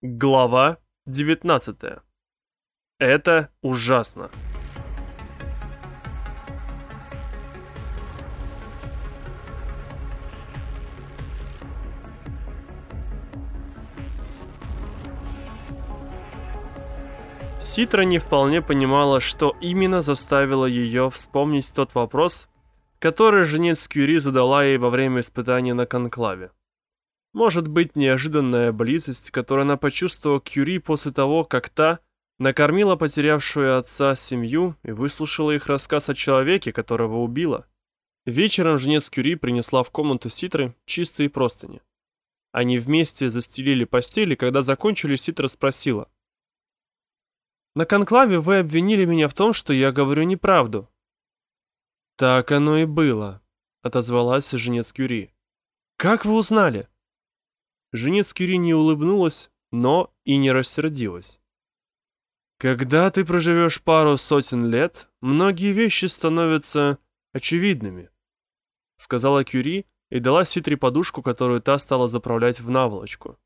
Глава 19. Это ужасно. Ситра не вполне понимала, что именно заставило ее вспомнить тот вопрос, который женец Кюри задала ей во время испытания на конклаве. Может быть, неожиданная близость, которую она почувствовала Кюри после того, как та накормила потерявшую отца семью и выслушала их рассказ о человеке, которого убила. Вечером жнец Кюри принесла в комнату Ситры чистые простыни. Они вместе застелили постели, когда закончили, Ситра спросила. «На конклаве вы обвинили меня в том, что я говорю неправду». «Так оно и было», — отозвалась жнец Кюри. «Как вы узнали?» Женец Кири не улыбнулась, но и не рассердилась. Когда ты проживешь пару сотен лет, многие вещи становятся очевидными, сказала Кюри и дала Ситре подушку, которую та стала заправлять в наволочку.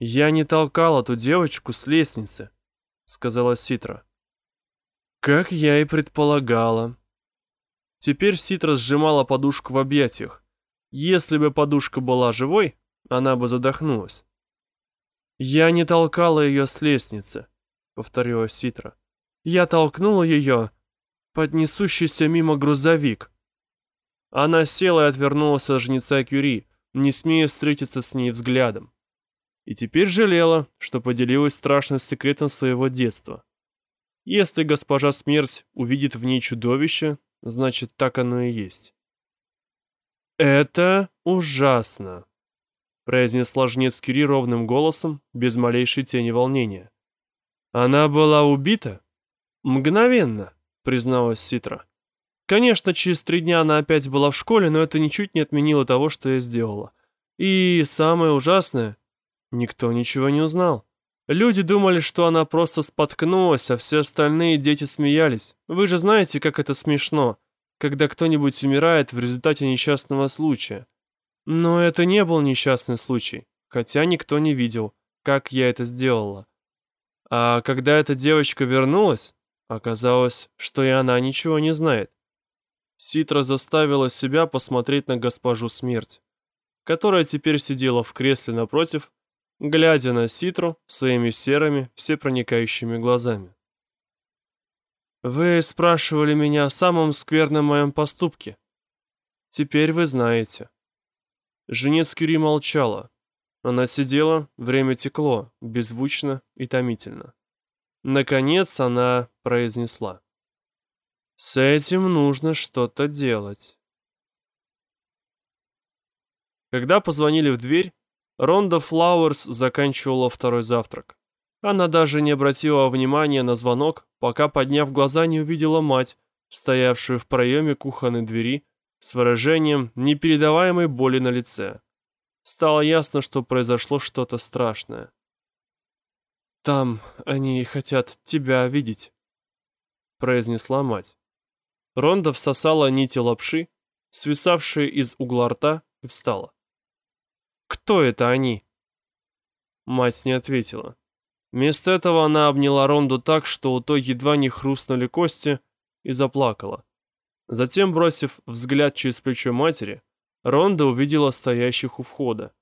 Я не толкала ту девочку с лестницы, сказала Ситра. Как я и предполагала. Теперь Ситра сжимала подушку в объятиях. Если бы подушка была живой, она бы задохнулась. «Я не толкала ее с лестницы», — повторила Ситра. «Я толкнула ее под несущийся мимо грузовик». Она села и отвернулась от жнеца Кюри, не смея встретиться с ней взглядом. И теперь жалела, что поделилась страшным секретом своего детства. Если госпожа Смерть увидит в ней чудовище, значит, так оно и есть. «Это ужасно», — произнесла жнец Кири ровным голосом, без малейшей тени волнения. «Она была убита?» «Мгновенно», — призналась Ситра. «Конечно, через три дня она опять была в школе, но это ничуть не отменило того, что я сделала. И самое ужасное, никто ничего не узнал. Люди думали, что она просто споткнулась, а все остальные дети смеялись. Вы же знаете, как это смешно когда кто-нибудь умирает в результате несчастного случая. Но это не был несчастный случай, хотя никто не видел, как я это сделала. А когда эта девочка вернулась, оказалось, что и она ничего не знает. Ситра заставила себя посмотреть на госпожу смерть, которая теперь сидела в кресле напротив, глядя на Ситру своими серыми, всепроникающими глазами. Вы спрашивали меня о самом скверном моем поступке. Теперь вы знаете. Женец Кюри молчала. Она сидела, время текло, беззвучно и томительно. Наконец она произнесла. «С этим нужно что-то делать». Когда позвонили в дверь, Ронда Флауэрс заканчивала второй завтрак. Она даже не обратила внимания на звонок, пока, подняв глаза, не увидела мать, стоявшую в проеме кухонной двери, с выражением непередаваемой боли на лице. Стало ясно, что произошло что-то страшное. «Там они хотят тебя видеть», — произнесла мать. Ронда всосала нити лапши, свисавшие из угла рта, и встала. «Кто это они?» Мать не ответила. Вместо этого она обняла Ронду так, что у той едва не хрустнули кости, и заплакала. Затем, бросив взгляд через плечо матери, Ронда увидела стоящих у входа.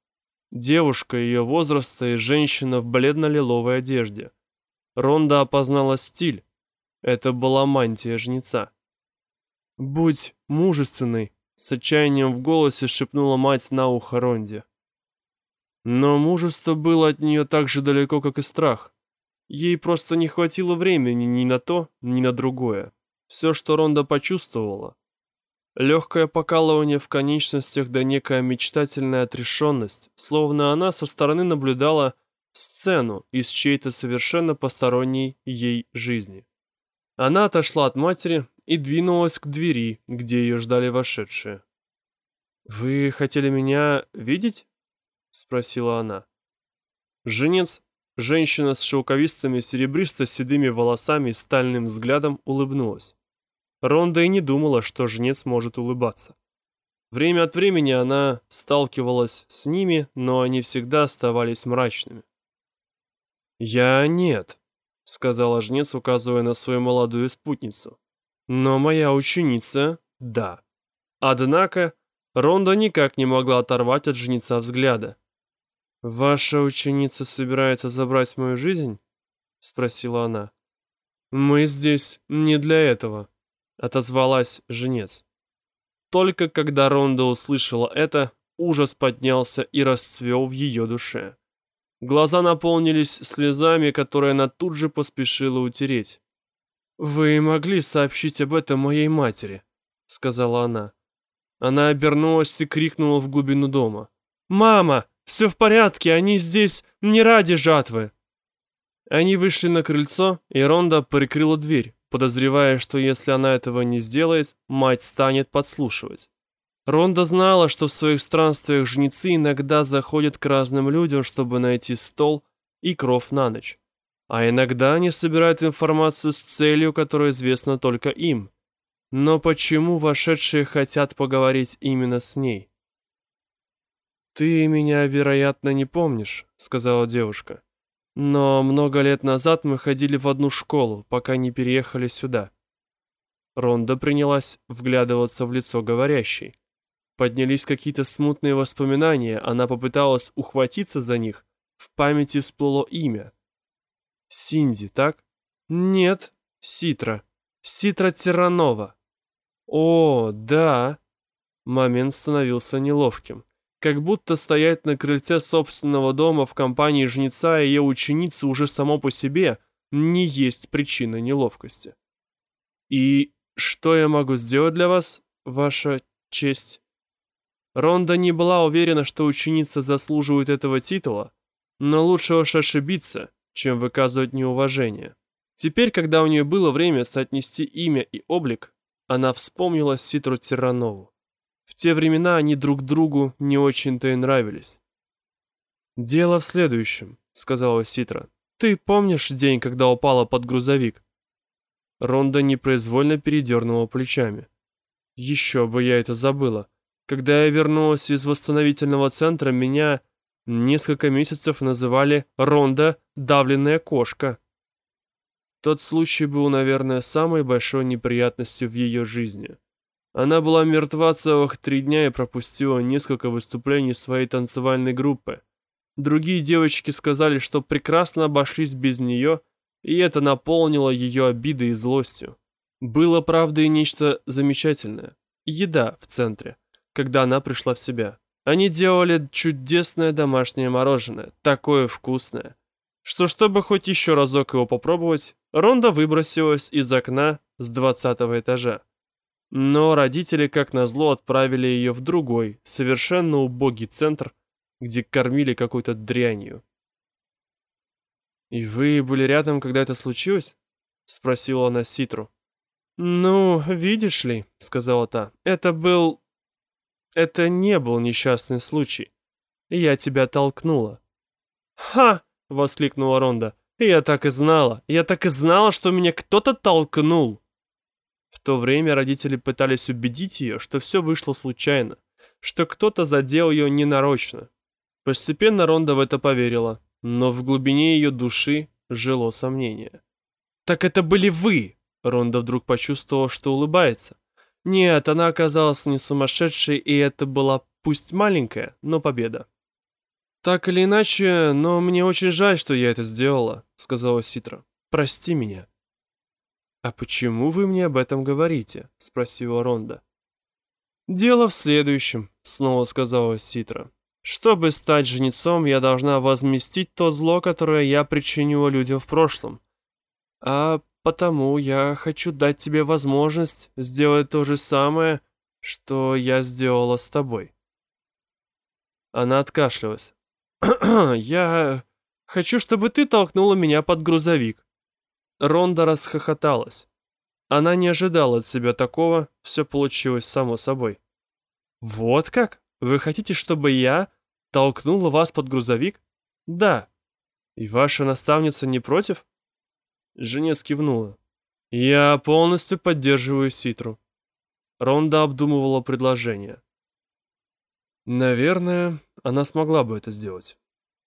Девушка ее возраста и женщина в бледно-лиловой одежде. Ронда опознала стиль. Это была мантия жнеца. «Будь мужественной», — с отчаянием в голосе шепнула мать на ухо Ронде. Но мужество было от нее так же далеко, как и страх. Ей просто не хватило времени ни на то, ни на другое. Все, что Ронда почувствовала. Легкое покалывание в конечностях да некая мечтательная отрешенность, словно она со стороны наблюдала сцену из чьей-то совершенно посторонней ей жизни. Она отошла от матери и двинулась к двери, где ее ждали вошедшие. «Вы хотели меня видеть?» спросила она. Женец, женщина с шелковистыми серебристо-седыми волосами и стальным взглядом улыбнулась. Ронда и не думала, что жнец может улыбаться. Время от времени она сталкивалась с ними, но они всегда оставались мрачными. «Я нет», — сказала жнец, указывая на свою молодую спутницу. «Но моя ученица — да». Однако Ронда никак не могла оторвать от жнеца взгляда. «Ваша ученица собирается забрать мою жизнь?» — спросила она. «Мы здесь не для этого», — отозвалась жнец. Только когда Ронда услышала это, ужас поднялся и расцвел в ее душе. Глаза наполнились слезами, которые она тут же поспешила утереть. «Вы могли сообщить об этом моей матери», — сказала она. Она обернулась и крикнула в глубину дома. «Мама, все в порядке, они здесь не ради жатвы!» Они вышли на крыльцо, и Ронда прикрыла дверь, подозревая, что если она этого не сделает, мать станет подслушивать. Ронда знала, что в своих странствиях жнецы иногда заходят к разным людям, чтобы найти стол и кров на ночь. А иногда они собирают информацию с целью, которая известна только им. Но почему вошедшие хотят поговорить именно с ней? «Ты меня, вероятно, не помнишь», — сказала девушка. «Но много лет назад мы ходили в одну школу, пока не переехали сюда». Ронда принялась вглядываться в лицо говорящей. Поднялись какие-то смутные воспоминания, она попыталась ухватиться за них. В памяти всплыло имя. Синди, так? Нет, Ситра. Ситра Тиранова. О, да. Момент становился неловким. Как будто стоять на крыльце собственного дома в компании жнеца и ее ученицы уже само по себе не есть причина неловкости. И что я могу сделать для вас, ваша честь? Ронда не была уверена, что ученица заслуживает этого титула, но лучше уж ошибиться, чем выказывать неуважение. Теперь, когда у нее было время соотнести имя и облик, она вспомнила Ситру Тиранову. В те времена они друг другу не очень-то и нравились. «Дело в следующем», — сказала Ситра. «Ты помнишь день, когда упала под грузовик?» Ронда непроизвольно передернула плечами. «Еще бы я это забыла. Когда я вернулась из восстановительного центра, меня несколько месяцев называли Ронда «давленная кошка». Тот случай был, наверное, самой большой неприятностью в ее жизни. Она была мертва целых три дня и пропустила несколько выступлений своей танцевальной группы. Другие девочки сказали, что прекрасно обошлись без нее, и это наполнило ее обидой и злостью. Было, правда, и нечто замечательное. Еда в центре когда она пришла в себя. Они делали чудесное домашнее мороженое, такое вкусное, что чтобы хоть еще разок его попробовать, Ронда выбросилась из окна с двадцатого этажа. Но родители, как назло, отправили ее в другой, совершенно убогий центр, где кормили какой-то дрянью. «И вы были рядом, когда это случилось?» — спросила она Ситру. «Ну, видишь ли», — сказала та, — «это был это не был несчастный случай. Я тебя толкнула. Ха! воскликнула Ронда. Я так и знала. Я так и знала, что меня кто-то толкнул. То время родители пытались убедить ее, что все вышло случайно, что кто-то задел ее ненарочно. Постепенно Ронда в это поверила, но в глубине ее души жило сомнение. «Так это были вы!» Ронда вдруг почувствовала, что улыбается. Нет, она оказалась не сумасшедшей, и это была пусть маленькая, но победа. Так или иначе, но мне очень жаль, что я это сделала, сказала Ситра. Прости меня. А почему вы мне об этом говорите? спросила Ронда. Дело в следующем, снова сказала Ситра. Чтобы стать жнецом, я должна возместить то зло, которое я причинила людям в прошлом. А Потому я хочу дать тебе возможность сделать то же самое, что я сделала с тобой. Она откашлялась. Я хочу, чтобы ты толкнула меня под грузовик. Ронда расхохоталась. Она не ожидала от себя такого, все получилось само собой. Вот как? Вы хотите, чтобы я толкнула вас под грузовик? Да. И ваша наставница не против? Женец кивнула. «Я полностью поддерживаю Ситру». Ронда обдумывала предложение. Наверное, она смогла бы это сделать.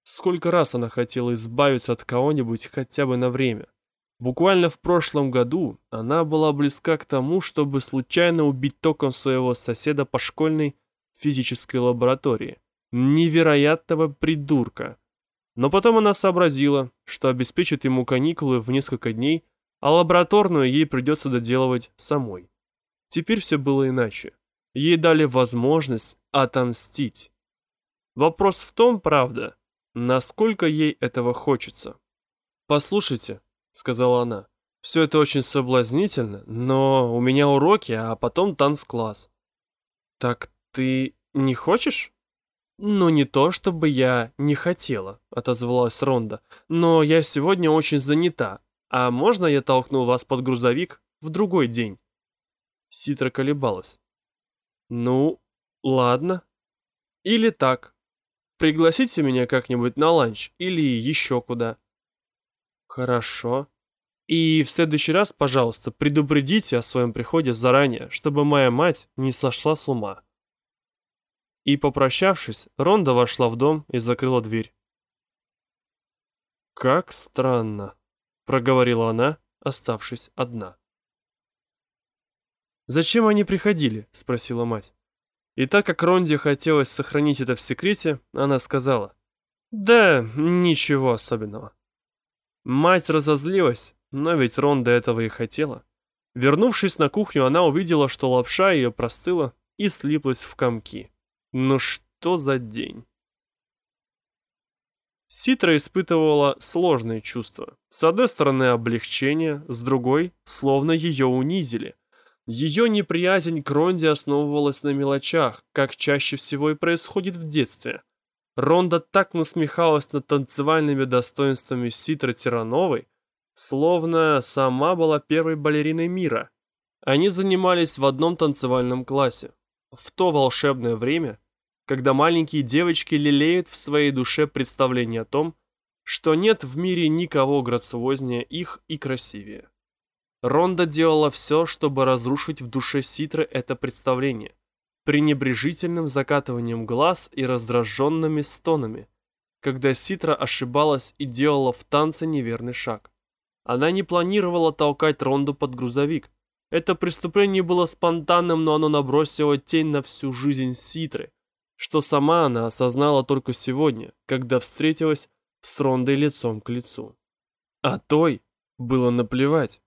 Сколько раз она хотела избавиться от кого-нибудь хотя бы на время. Буквально в прошлом году она была близка к тому, чтобы случайно убить током своего соседа по школьной физической лаборатории. Невероятного придурка. Но потом она сообразила, что обеспечит ему каникулы в несколько дней, а лабораторную ей придется доделывать самой. Теперь все было иначе. Ей дали возможность отомстить. Вопрос в том, правда, насколько ей этого хочется. «Послушайте», — сказала она, — «все это очень соблазнительно, но у меня уроки, а потом танцкласс». «Так ты не хочешь?» «Ну, не то, чтобы я не хотела», — отозвалась Ронда, «но я сегодня очень занята. А можно я толкну вас под грузовик в другой день?» Ситра колебалась. «Ну, ладно. Или так. Пригласите меня как-нибудь на ланч или еще куда». «Хорошо. И в следующий раз, пожалуйста, предупредите о своем приходе заранее, чтобы моя мать не сошла с ума». И, попрощавшись, Ронда вошла в дом и закрыла дверь. «Как странно», — проговорила она, оставшись одна. «Зачем они приходили?» — спросила мать. И так как Ронде хотелось сохранить это в секрете, она сказала. «Да, ничего особенного». Мать разозлилась, но ведь Ронда этого и хотела. Вернувшись на кухню, она увидела, что лапша ее простыла и слиплась в комки. Ну что за день? Ситра испытывала сложные чувства. С одной стороны облегчение, с другой, словно ее унизили – ее неприязнь к Ронде основывалась на мелочах, как чаще всего и происходит в детстве. Ронда так насмехалась над танцевальными достоинствами Ситры Тирановой, словно сама была первой балериной мира. Они занимались в одном танцевальном классе. В то волшебное время, когда маленькие девочки лелеют в своей душе представление о том, что нет в мире никого грациознее их и красивее. Ронда делала все, чтобы разрушить в душе Ситры это представление, пренебрежительным закатыванием глаз и раздраженными стонами, когда Ситра ошибалась и делала в танце неверный шаг. Она не планировала толкать Ронду под грузовик. Это преступление было спонтанным, но оно набросило тень на всю жизнь Ситры, что сама она осознала только сегодня, когда встретилась с Рондой лицом к лицу. А той было наплевать.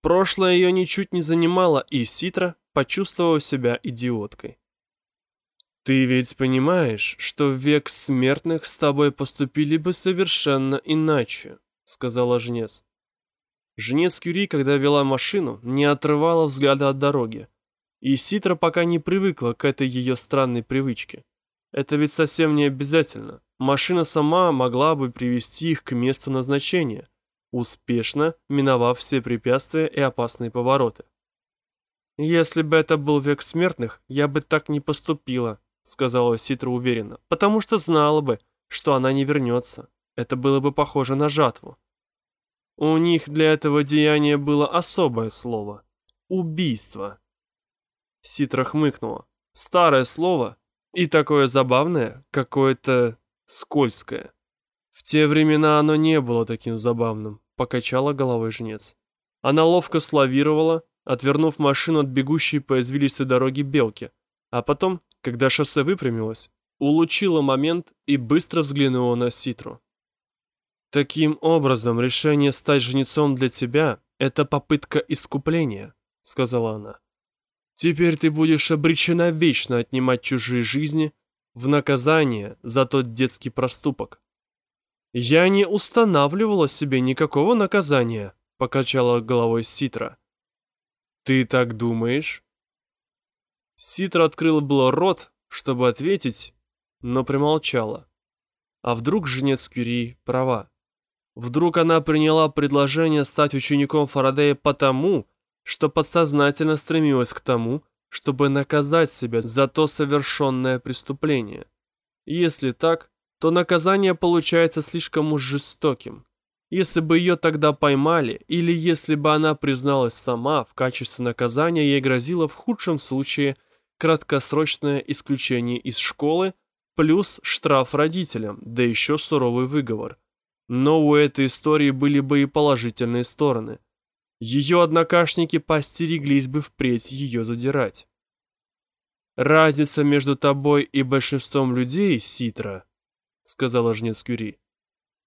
Прошлое ее ничуть не занимало, и Ситра почувствовала себя идиоткой. «Ты ведь понимаешь, что в век смертных с тобой поступили бы совершенно иначе», — сказала жнец. Жнец Кюри, когда вела машину, не отрывала взгляда от дороги. И Ситра пока не привыкла к этой ее странной привычке. Это ведь совсем не обязательно. Машина сама могла бы привести их к месту назначения успешно миновав все препятствия и опасные повороты. «Если бы это был век смертных, я бы так не поступила», сказала Ситра уверенно, потому что знала бы, что она не вернется. Это было бы похоже на жатву. У них для этого деяния было особое слово — убийство. Ситра хмыкнула. Старое слово и такое забавное, какое-то скользкое. В те времена оно не было таким забавным покачала головой жнец. Она ловко славировала, отвернув машину от бегущей по извилистой дороге белки, а потом, когда шоссе выпрямилось, улучила момент и быстро взглянула на Ситру. «Таким образом, решение стать жнецом для тебя — это попытка искупления», — сказала она. «Теперь ты будешь обречена вечно отнимать чужие жизни в наказание за тот детский проступок. «Я не устанавливала себе никакого наказания», — покачала головой Ситра. «Ты так думаешь?» Ситра открыла было рот, чтобы ответить, но примолчала. А вдруг жнец Кюри права? Вдруг она приняла предложение стать учеником Фарадея потому, что подсознательно стремилась к тому, чтобы наказать себя за то совершенное преступление? Если так, то наказание получается слишком уж жестоким. Если бы ее тогда поймали, или если бы она призналась сама, в качестве наказания ей грозило в худшем случае краткосрочное исключение из школы, плюс штраф родителям, да еще суровый выговор. Но у этой истории были бы и положительные стороны. Ее однокашники постереглись бы впредь ее задирать. «Разница между тобой и большинством людей, Ситра», — сказала жнец Кюри,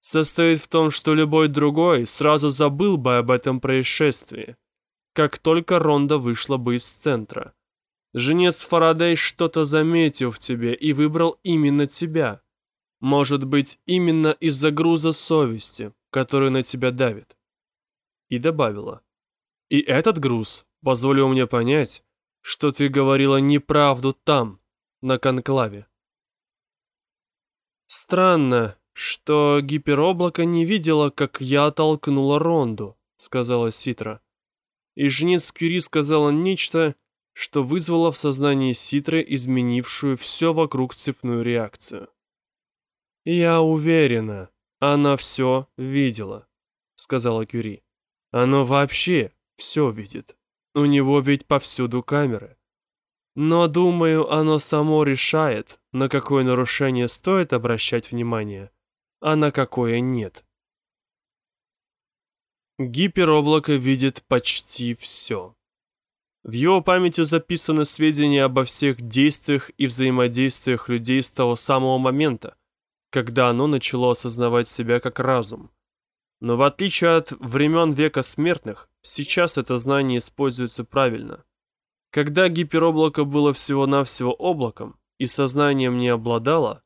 «состоит в том, что любой другой сразу забыл бы об этом происшествии, как только Ронда вышла бы из центра. Женец Фарадей что-то заметил в тебе и выбрал именно тебя. Может быть, именно из-за груза совести, который на тебя давит». И добавила, «И этот груз позволил мне понять, что ты говорила неправду там, на конклаве. Странно, что гипероблако не видела, как я толкнула Ронду, сказала Ситра. И жнец Кюри сказала нечто, что вызвало в сознании Ситры изменившую все вокруг цепную реакцию. «Я уверена, она все видела», — сказала Кюри. «Оно вообще все видит». У него ведь повсюду камеры. Но, думаю, оно само решает, на какое нарушение стоит обращать внимание, а на какое нет. Гипероблако видит почти все. В его памяти записаны сведения обо всех действиях и взаимодействиях людей с того самого момента, когда оно начало осознавать себя как разум. Но в отличие от времен века смертных, сейчас это знание используется правильно. Когда гипероблако было всего-навсего облаком и сознанием не обладало,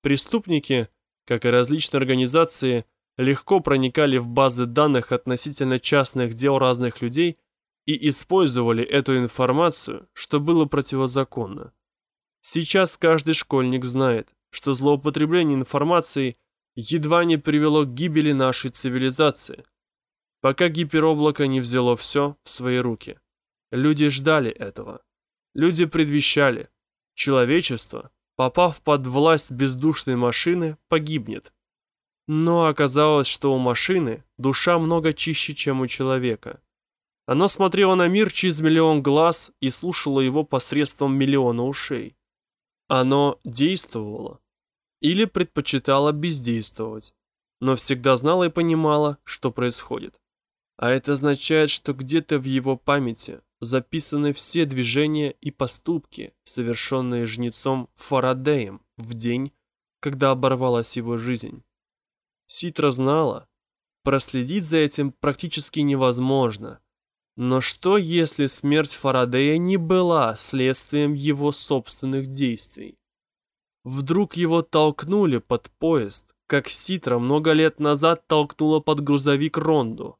преступники, как и различные организации, легко проникали в базы данных относительно частных дел разных людей и использовали эту информацию, что было противозаконно. Сейчас каждый школьник знает, что злоупотребление информацией – едва не привело к гибели нашей цивилизации, пока гипероблако не взяло все в свои руки. Люди ждали этого. Люди предвещали. Человечество, попав под власть бездушной машины, погибнет. Но оказалось, что у машины душа много чище, чем у человека. Оно смотрело на мир через миллион глаз и слушало его посредством миллиона ушей. Оно действовало, или предпочитала бездействовать, но всегда знала и понимала, что происходит. А это означает, что где-то в его памяти записаны все движения и поступки, совершенные жнецом Фарадеем в день, когда оборвалась его жизнь. Ситра знала, проследить за этим практически невозможно. Но что, если смерть Фарадея не была следствием его собственных действий? Вдруг его толкнули под поезд, как Ситра много лет назад толкнула под грузовик Ронду.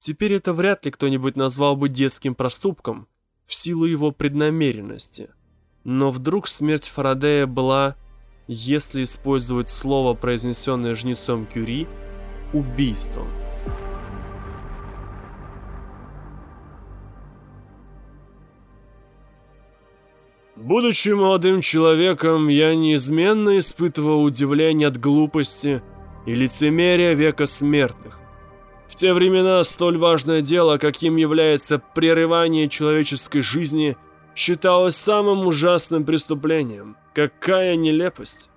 Теперь это вряд ли кто-нибудь назвал бы детским проступком в силу его преднамеренности. Но вдруг смерть Фарадея была, если использовать слово, произнесенное жнецом Кюри, убийством. Будучи молодым человеком, я неизменно испытывал удивление от глупости и лицемерия века смертных. В те времена столь важное дело, каким является прерывание человеческой жизни, считалось самым ужасным преступлением. Какая нелепость!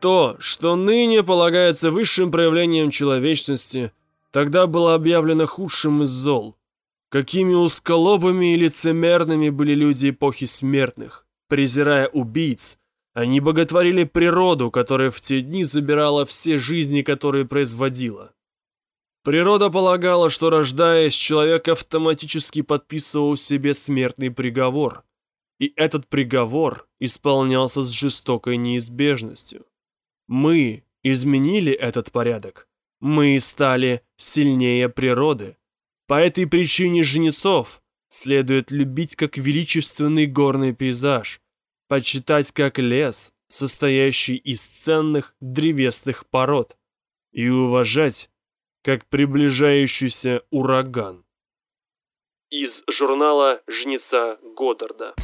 То, что ныне полагается высшим проявлением человечности, тогда было объявлено худшим из зол. Какими усколобыми и лицемерными были люди эпохи смертных. Презирая убийц, они боготворили природу, которая в те дни забирала все жизни, которые производила. Природа полагала, что рождаясь, человек автоматически подписывал себе смертный приговор. И этот приговор исполнялся с жестокой неизбежностью. Мы изменили этот порядок. Мы стали сильнее природы. По этой причине жнецов следует любить как величественный горный пейзаж, почитать как лес, состоящий из ценных древесных пород, и уважать как приближающийся ураган. Из журнала «Жнеца Годдарда».